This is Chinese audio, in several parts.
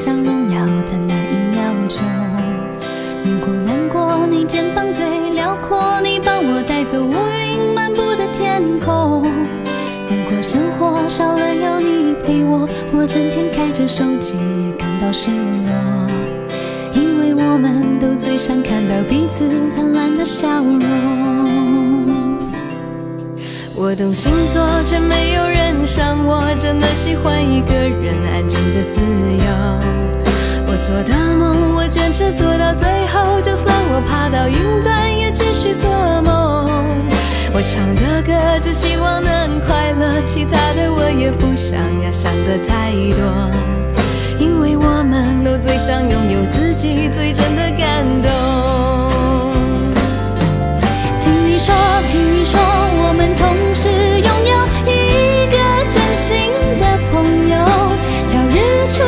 想，荣耀的那一秒钟。如果难过，你肩膀最辽阔，你帮我带走乌云漫布的天空。如果生活少了有你陪我，我整天开着手机也感到失落。因为我们都最想看到彼此灿烂的笑容。我懂星座，却没有人像我，真的喜欢一个人安静的自由。我做的梦，我坚持做到最后，就算我爬到云端，也继续做梦。我唱的歌，只希望能快乐，其他的我也不想要想的太多，因为我们都最想拥有自己最真的感动。说，听你说，我们同时拥有一个真心的朋友，聊日出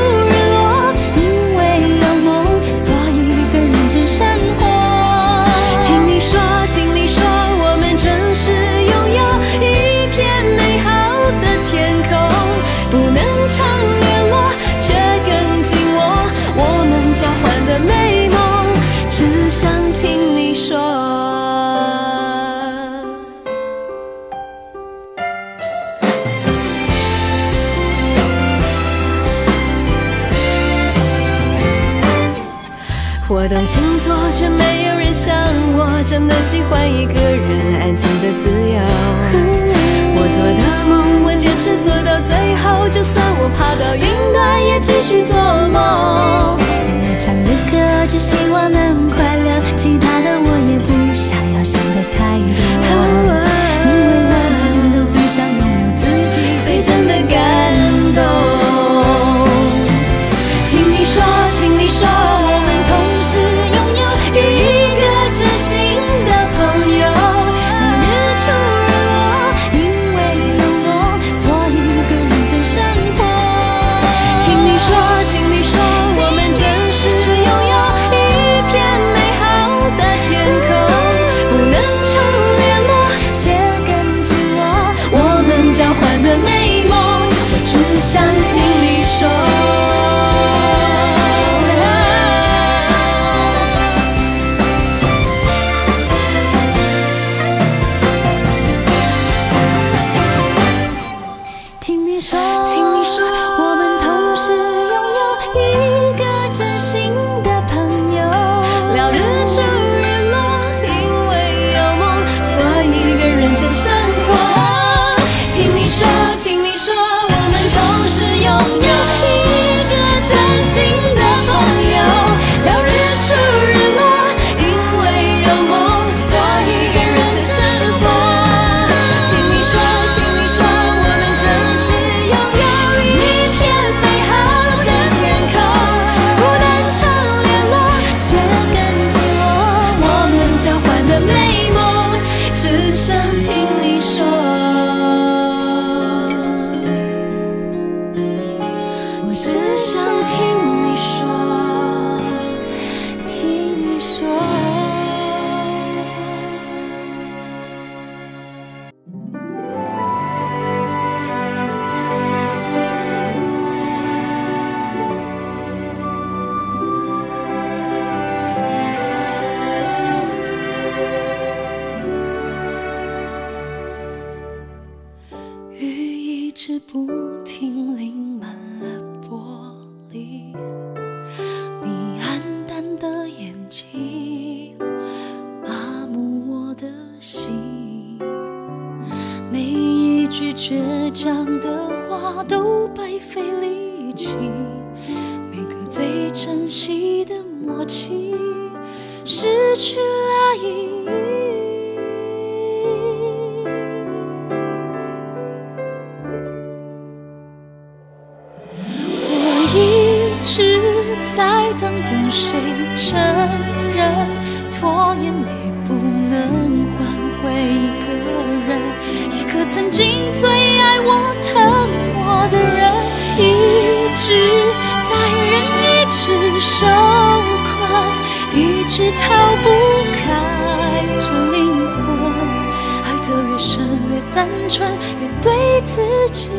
我懂星座，却没有人像我，真的喜欢一个人安静的自由。我做的梦，我坚持做到最后，就算我爬到云端，也继续做梦。我唱的歌，只希望能快乐，其他的我也不想要想的太多，因为我们都最想拥有自己最真的感动。听你说，听你说，单纯，越对自己。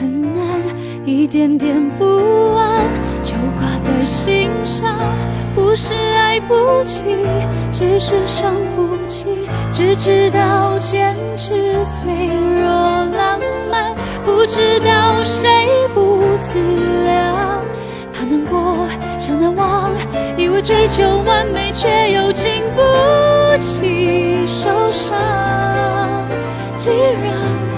很难一点点不安就挂在心上不是爱不起只是伤不起只知道坚持脆弱浪漫不知道谁不自量怕难过想难忘以为追求完美却又经不起受伤。既然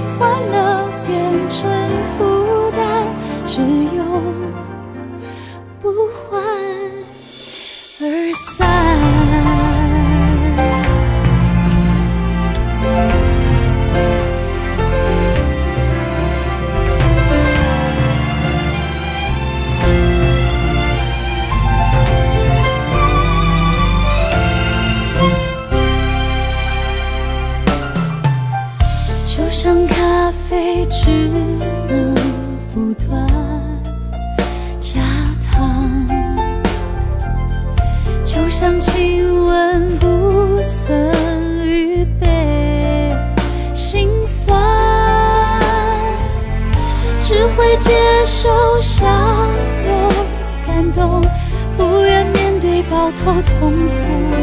偷痛哭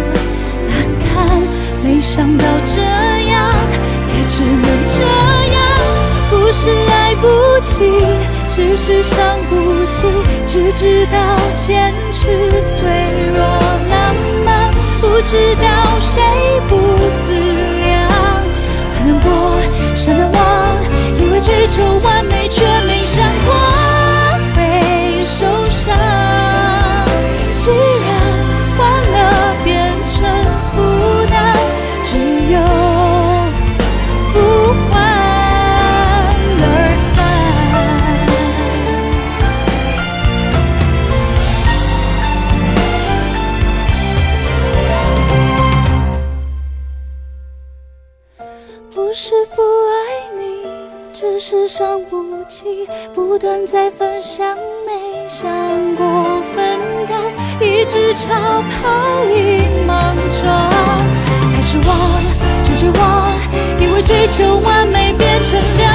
难堪没想到这样也只能这样。不是爱不起只是伤不起只知道坚持脆弱浪漫不知道谁不自量。太难过想难忘以为追求忘在分享，没想过分担，一直超跑一莽撞，才是我，就绝望，以为追求完美变成两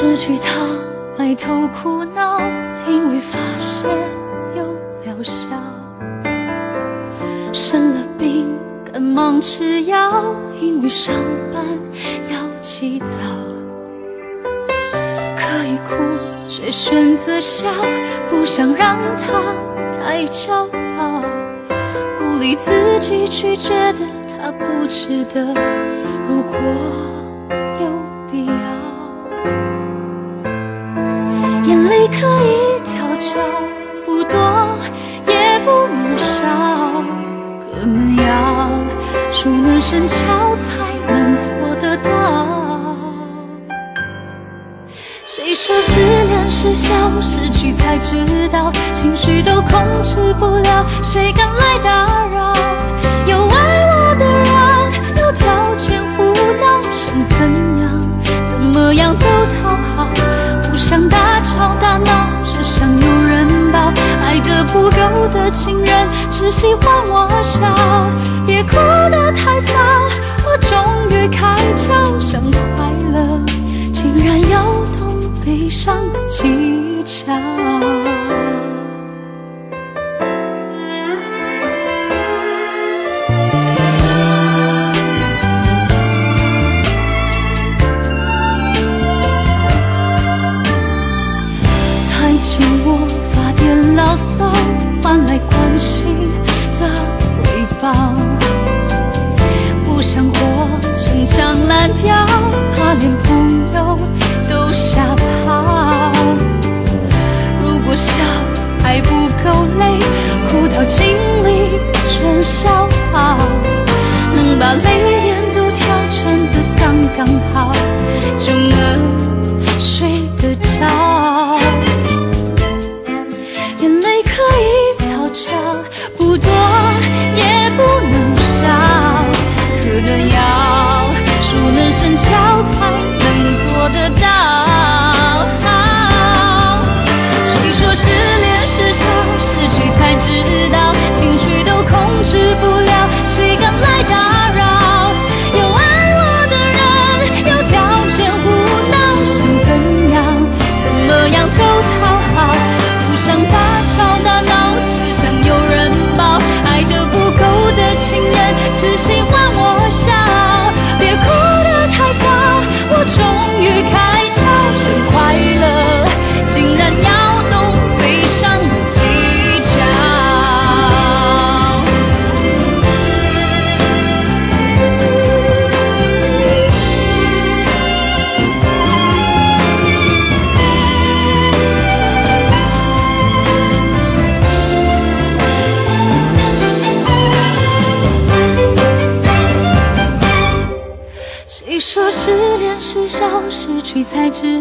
失去他，埋头苦恼，因为发现有疗效。生了病，赶忙吃药，因为上班要起早。可以哭，却选择笑，不想让他太骄傲。鼓励自己去觉得他不值得，如果熟能生巧才能做得到。谁说失恋是笑，失去才知道，情绪都控制不了，谁敢来打扰？有爱我的人，有条件胡闹，想怎样怎么样都讨好，不想大吵大闹，只想有人。爱得不够的情人，只喜欢我笑，别哭得太早，我终于开窍，想快乐，竟然要懂悲伤的技巧。心的回报。不想活成墙烂掉，怕连朋友都吓跑。如果笑还不够累，哭到尽力全消耗，能把泪点都调整得刚刚好，就能睡终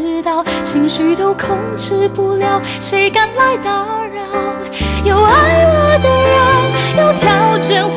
知道，情绪都控制不了，谁敢来打扰？有爱我的人，有条件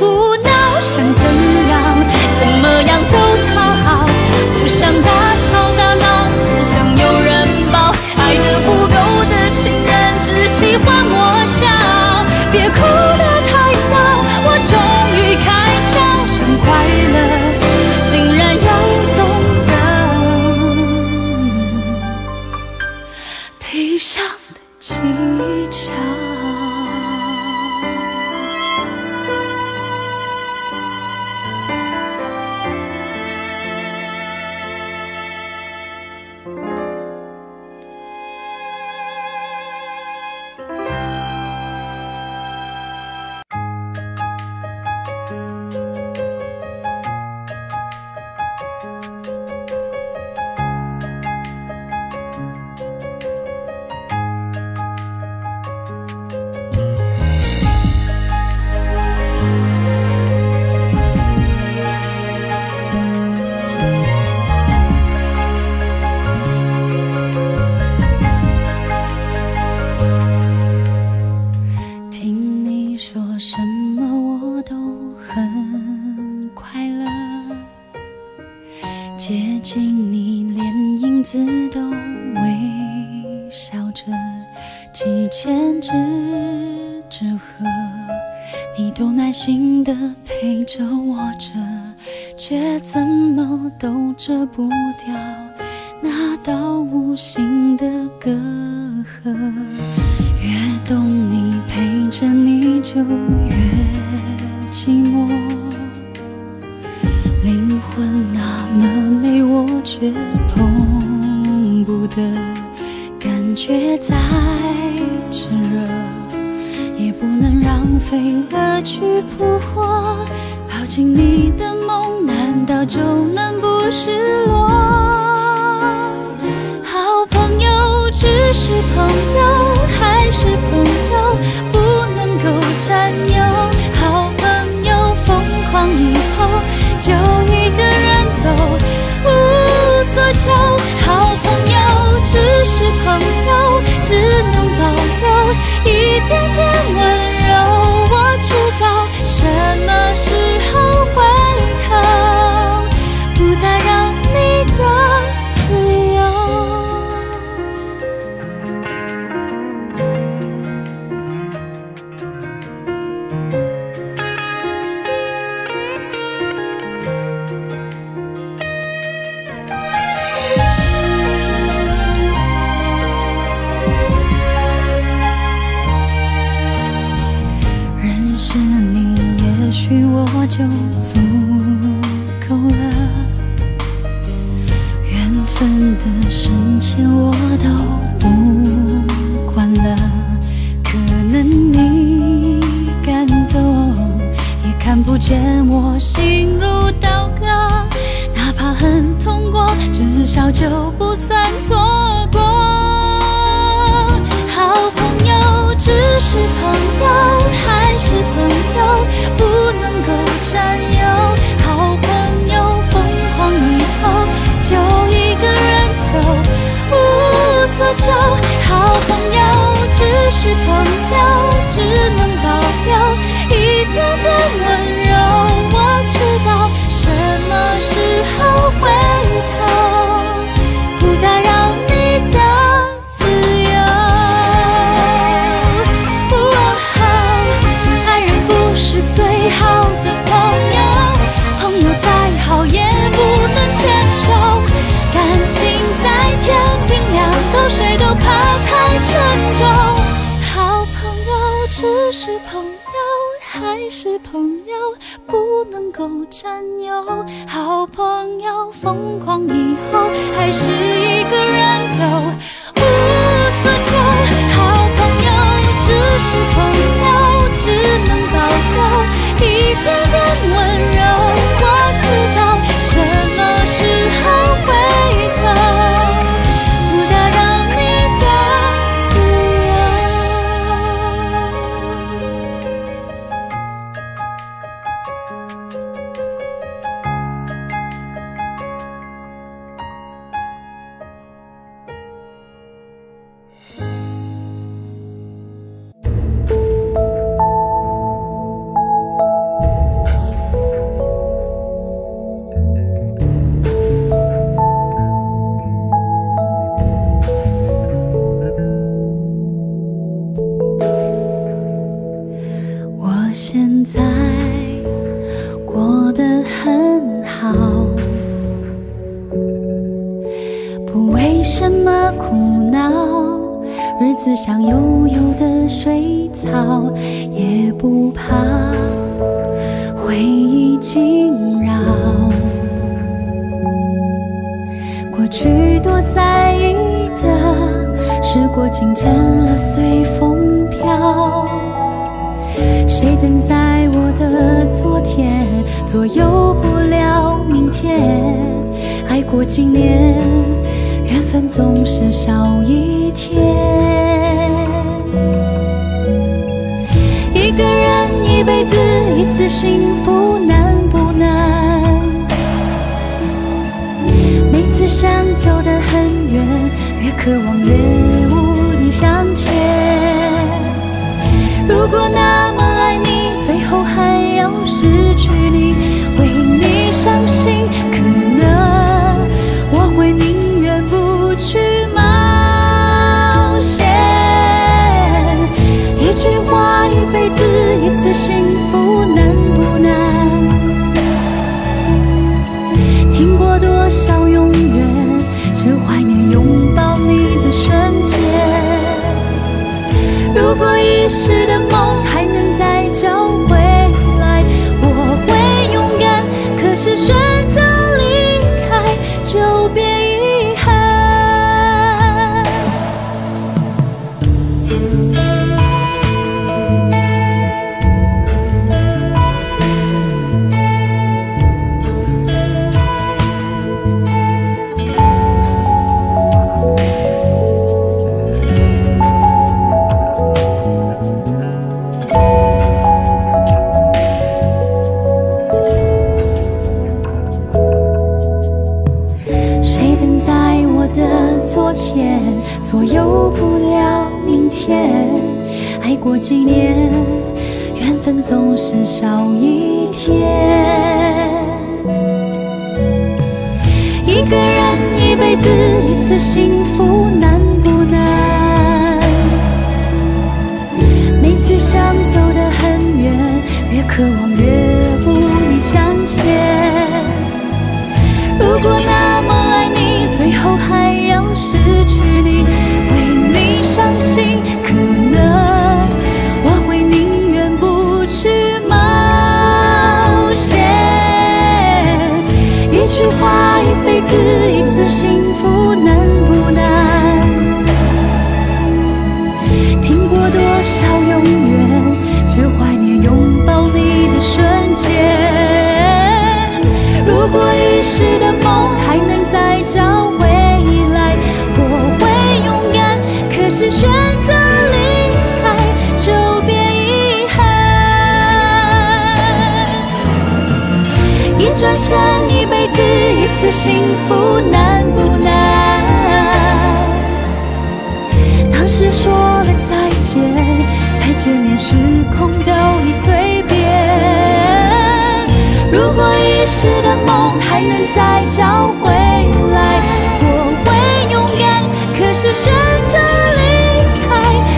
着，却怎么都遮不掉那道无形的隔阂。越懂你，陪着你就越寂寞。灵魂那么美，我却碰不得，感觉再炽热，也不能让飞蛾去扑火。抱紧你的梦，难道就能不失落？好朋友只是朋友，还是朋友不能够占有。好朋友疯狂以后就一个人走，无所求。好朋友只是朋友，只能保留一点点温柔。我知道什么不见我心如刀割。哪怕很痛过，至少就不算错过。好朋友只是朋友，还是朋友不能够占有。好朋友疯狂以后就一个人走，无所求。好朋友只是朋友，只能保留一点点温柔。我知道什么时候回头，不打扰你的自由。爱人不是最好的朋友，朋友。再好也不能牵手。感情在天平两头，谁都怕太沉重。朋友不能够占有。好朋友疯狂以后，还是一个人走，无所求。好朋友只是朋友，只能保留一点点温柔。多少永远只怀念拥抱你的瞬间，如果遗失的梦还能再找回来，我会勇敢，可是选择离开就别遗憾，一转身一辈子一次幸福难不难，当时说了再。再见面时空都已蜕变。如果遗失的梦还能再找回来，我会勇敢。可是选择离开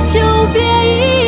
就别遗憾。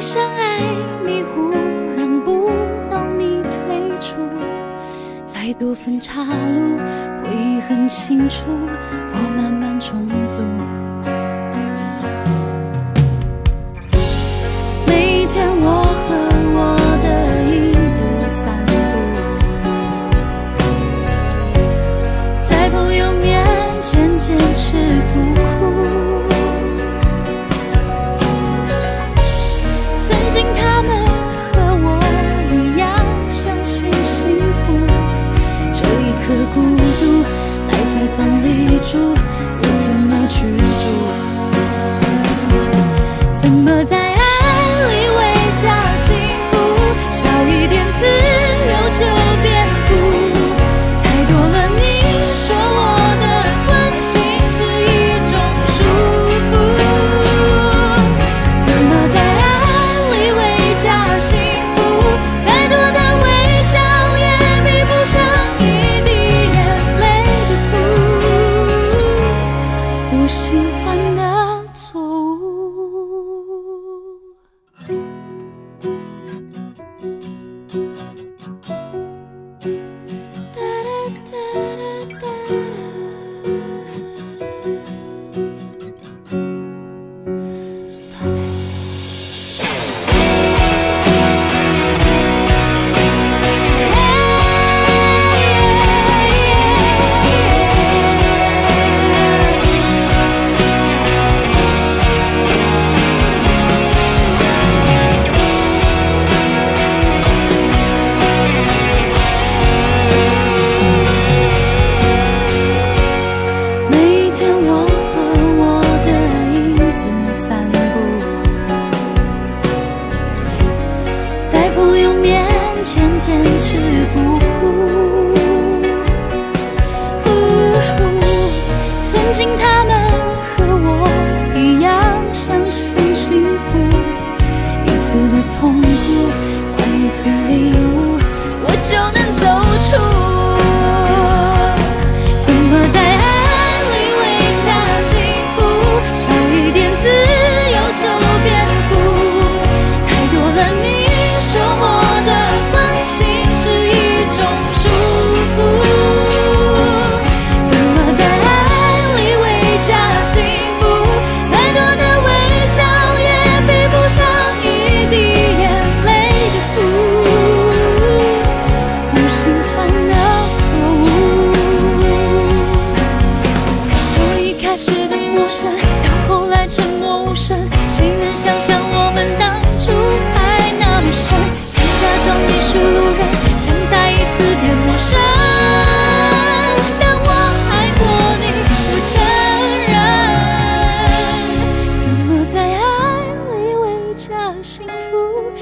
相爱迷糊，让不到你退出，再多分岔路，回忆很清楚，我慢慢重。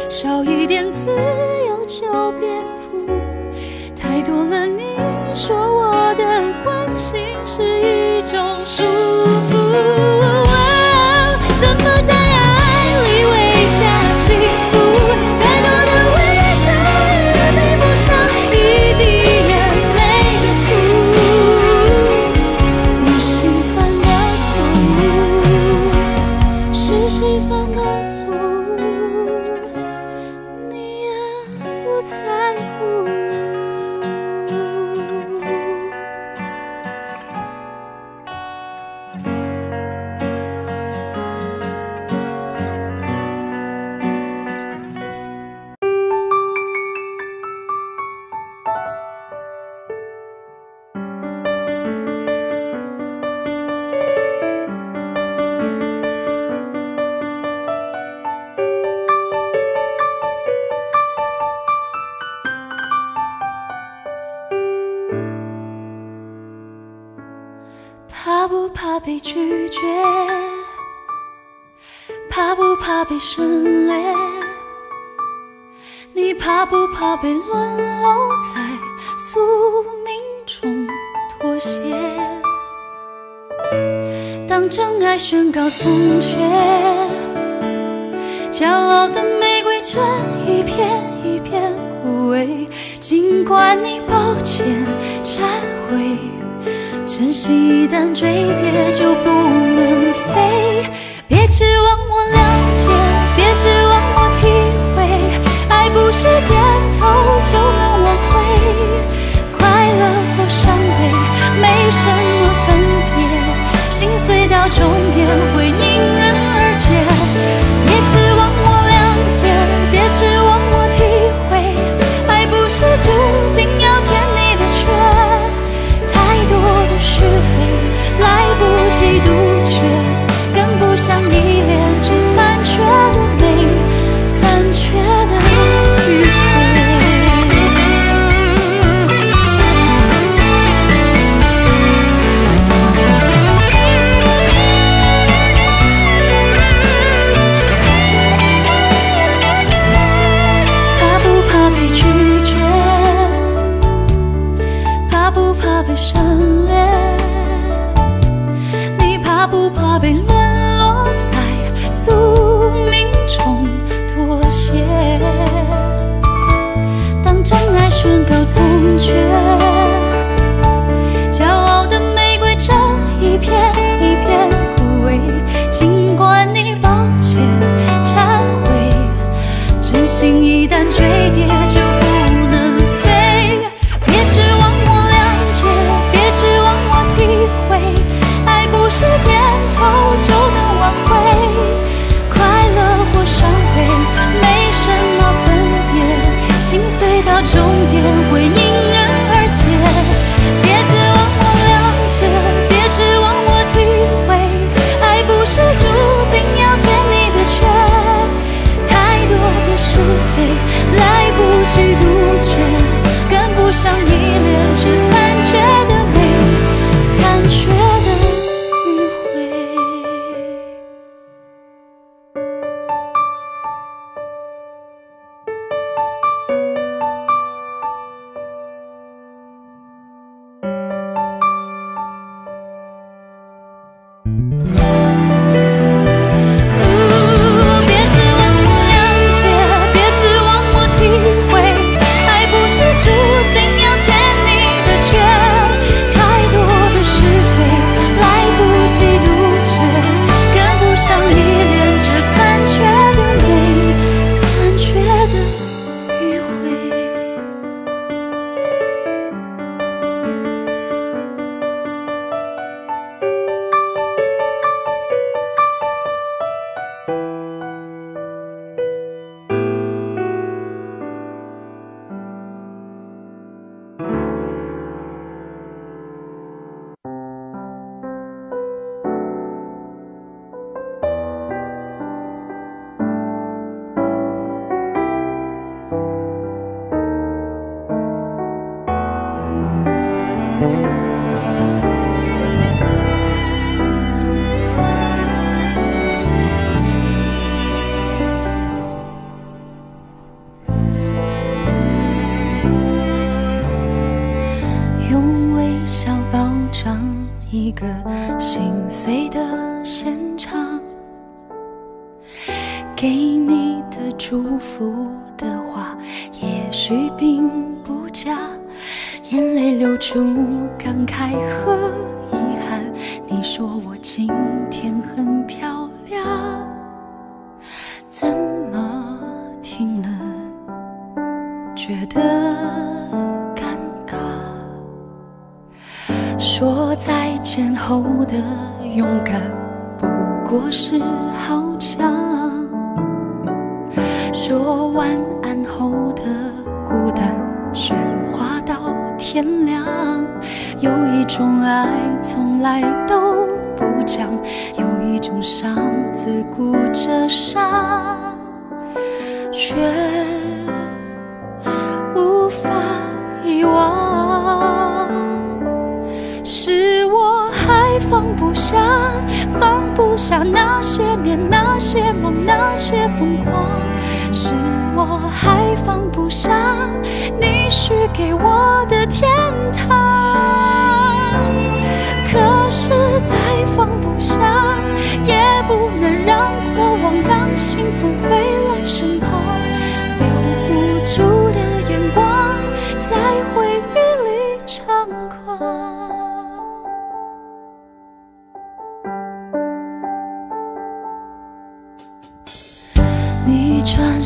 少一点自由就别哭，太多了。你说我的关心是一种束缚。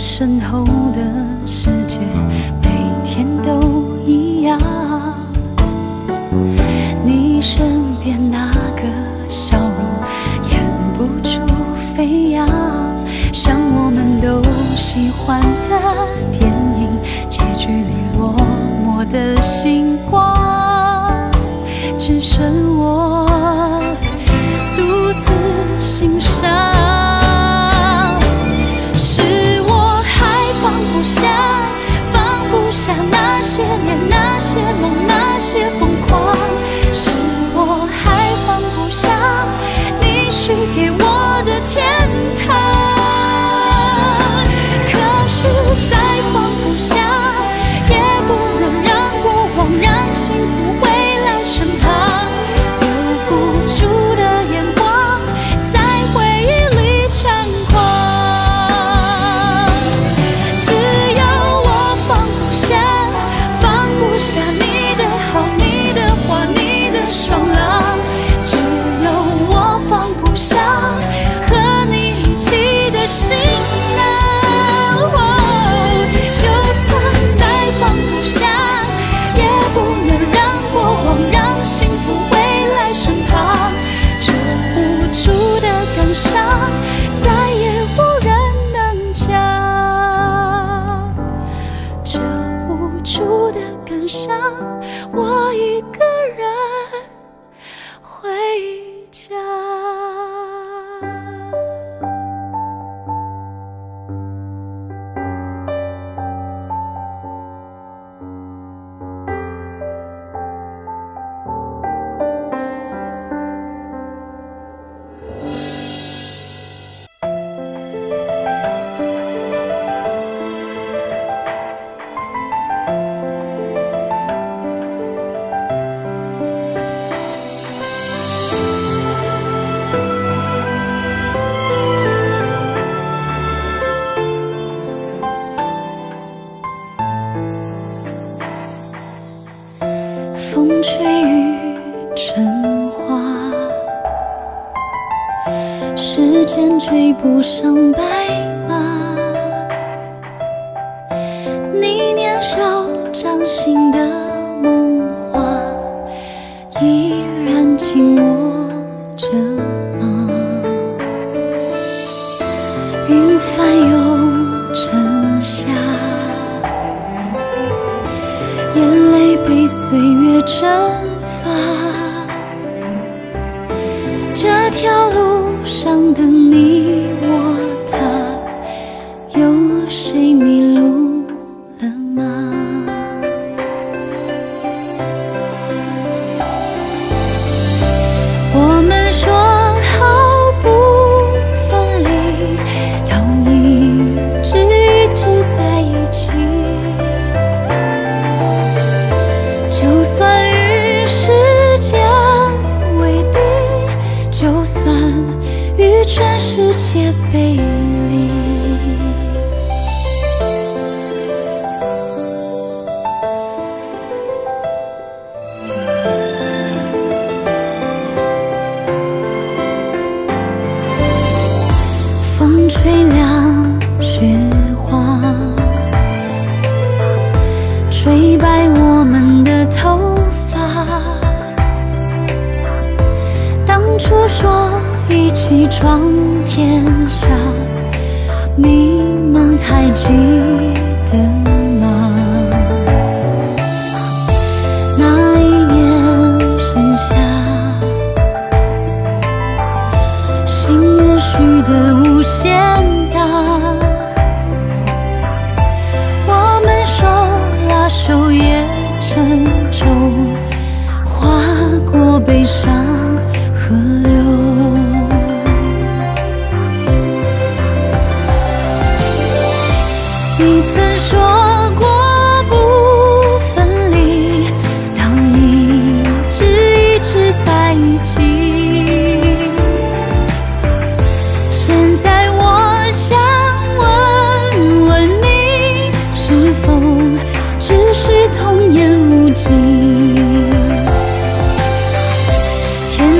身后的世界。的感伤我一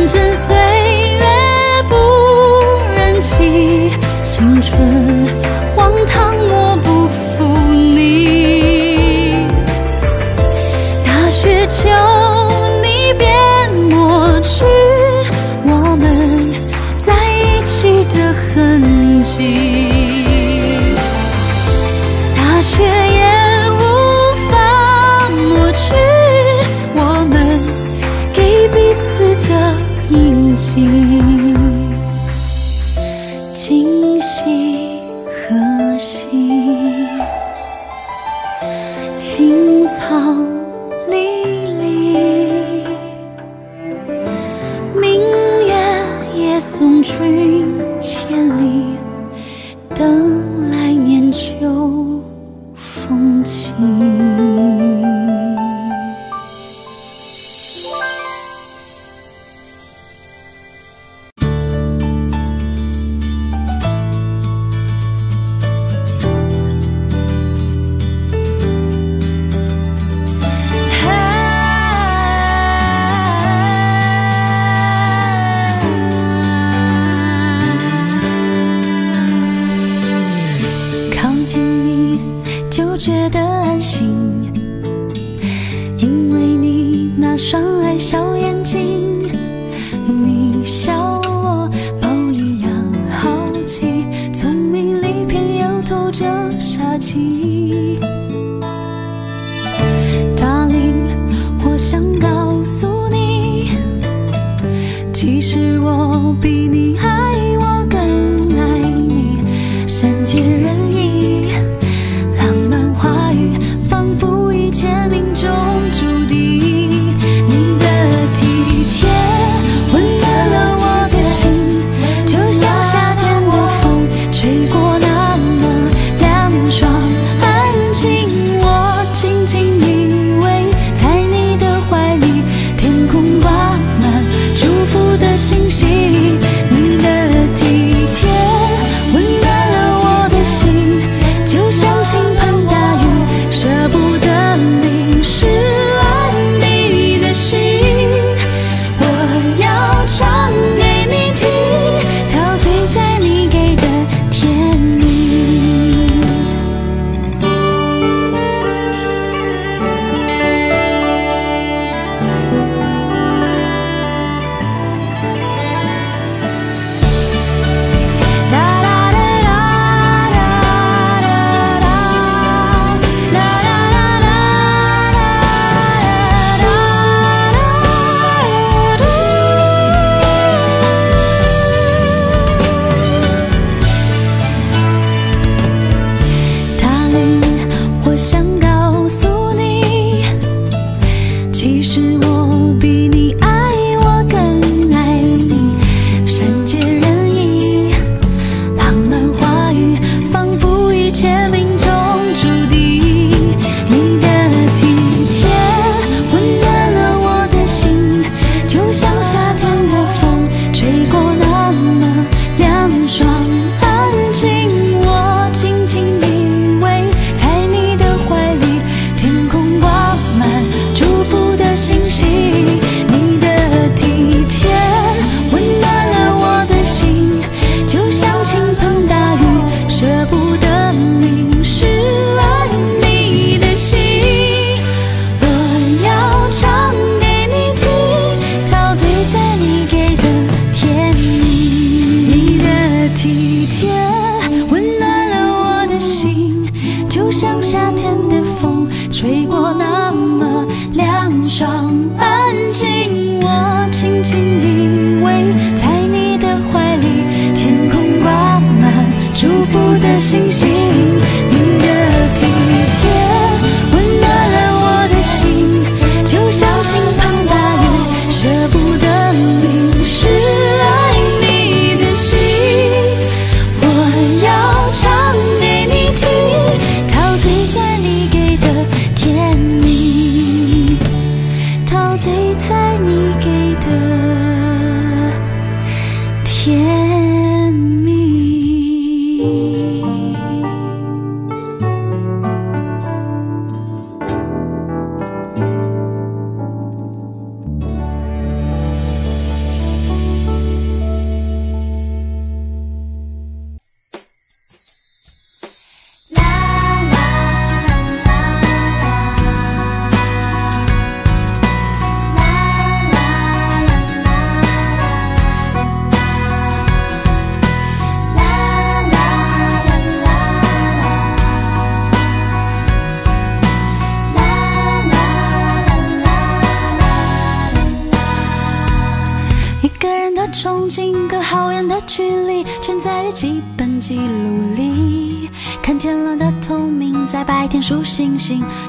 见岁月不染漆青春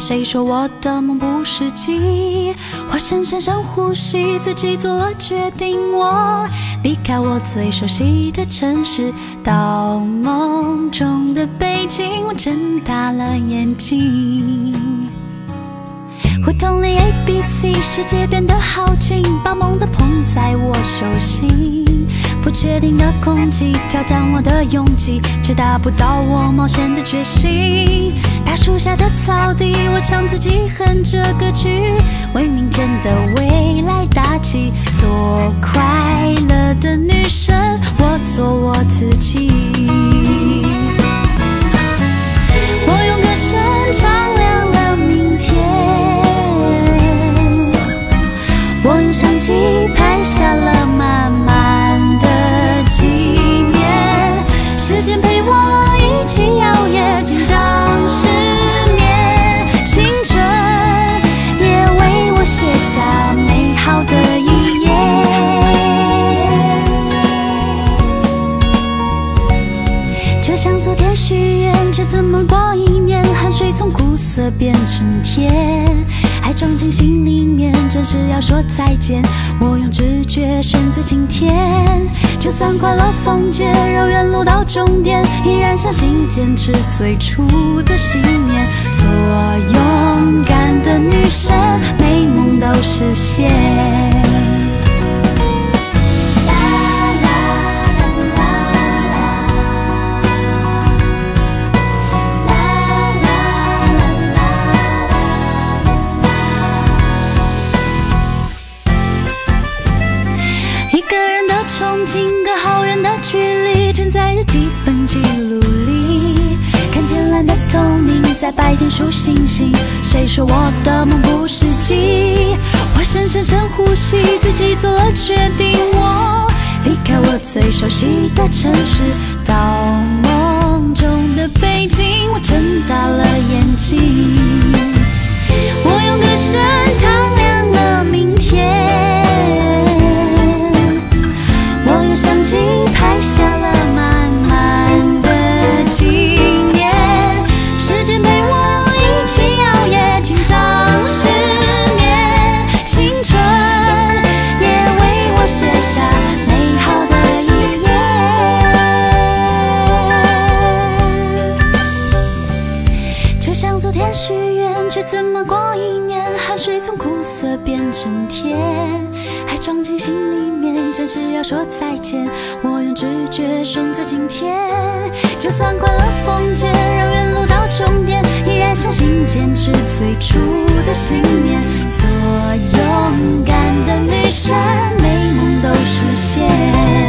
谁说我的梦不是迹。我深深深呼吸，自己做了决定，我离开我最熟悉的城市，到梦中的北京。我睁大了眼睛，胡同里 A B C，世界变得好近，把梦都捧在我手心。不确定的空气挑战我的勇气，却达不到我冒险的决心。大树下的草地，我唱自己哼着歌曲，为明天的未来打气。做快乐的女生，我做我自己。我用歌声唱亮了明天，我用相机拍下了就算快乐风街，绕远路到终点，依然相信坚持最初的信念。做勇敢的女生，美梦都实现。在白天数星星。谁说我的梦不实际？我深深深呼吸，自己做了决定。我离开我最熟悉的城市，到梦中的北京。我睁大了眼睛，我用歌声唱说再见。我用直觉选择今天，就算快乐崩解，绕远路到终点，依然相信坚持最初的信念。做勇敢的女生，美梦都实现。